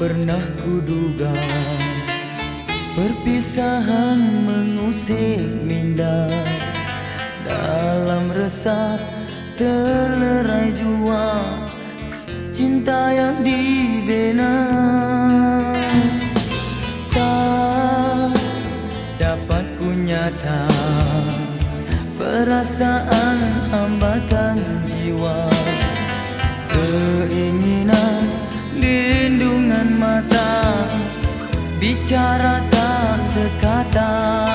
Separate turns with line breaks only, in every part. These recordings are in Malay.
pernah kuduga Perpisahan mengusik minda. Dalam resah terlerai jua. Cinta yang dibenar bicara tak sekata.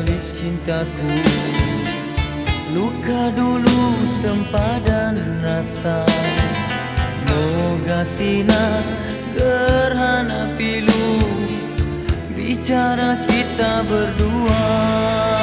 alis cintaku. Luka dulu sempadan rasa. Moga sinar gerhana pilu. Bicara kita berdua Bicara kita berdua.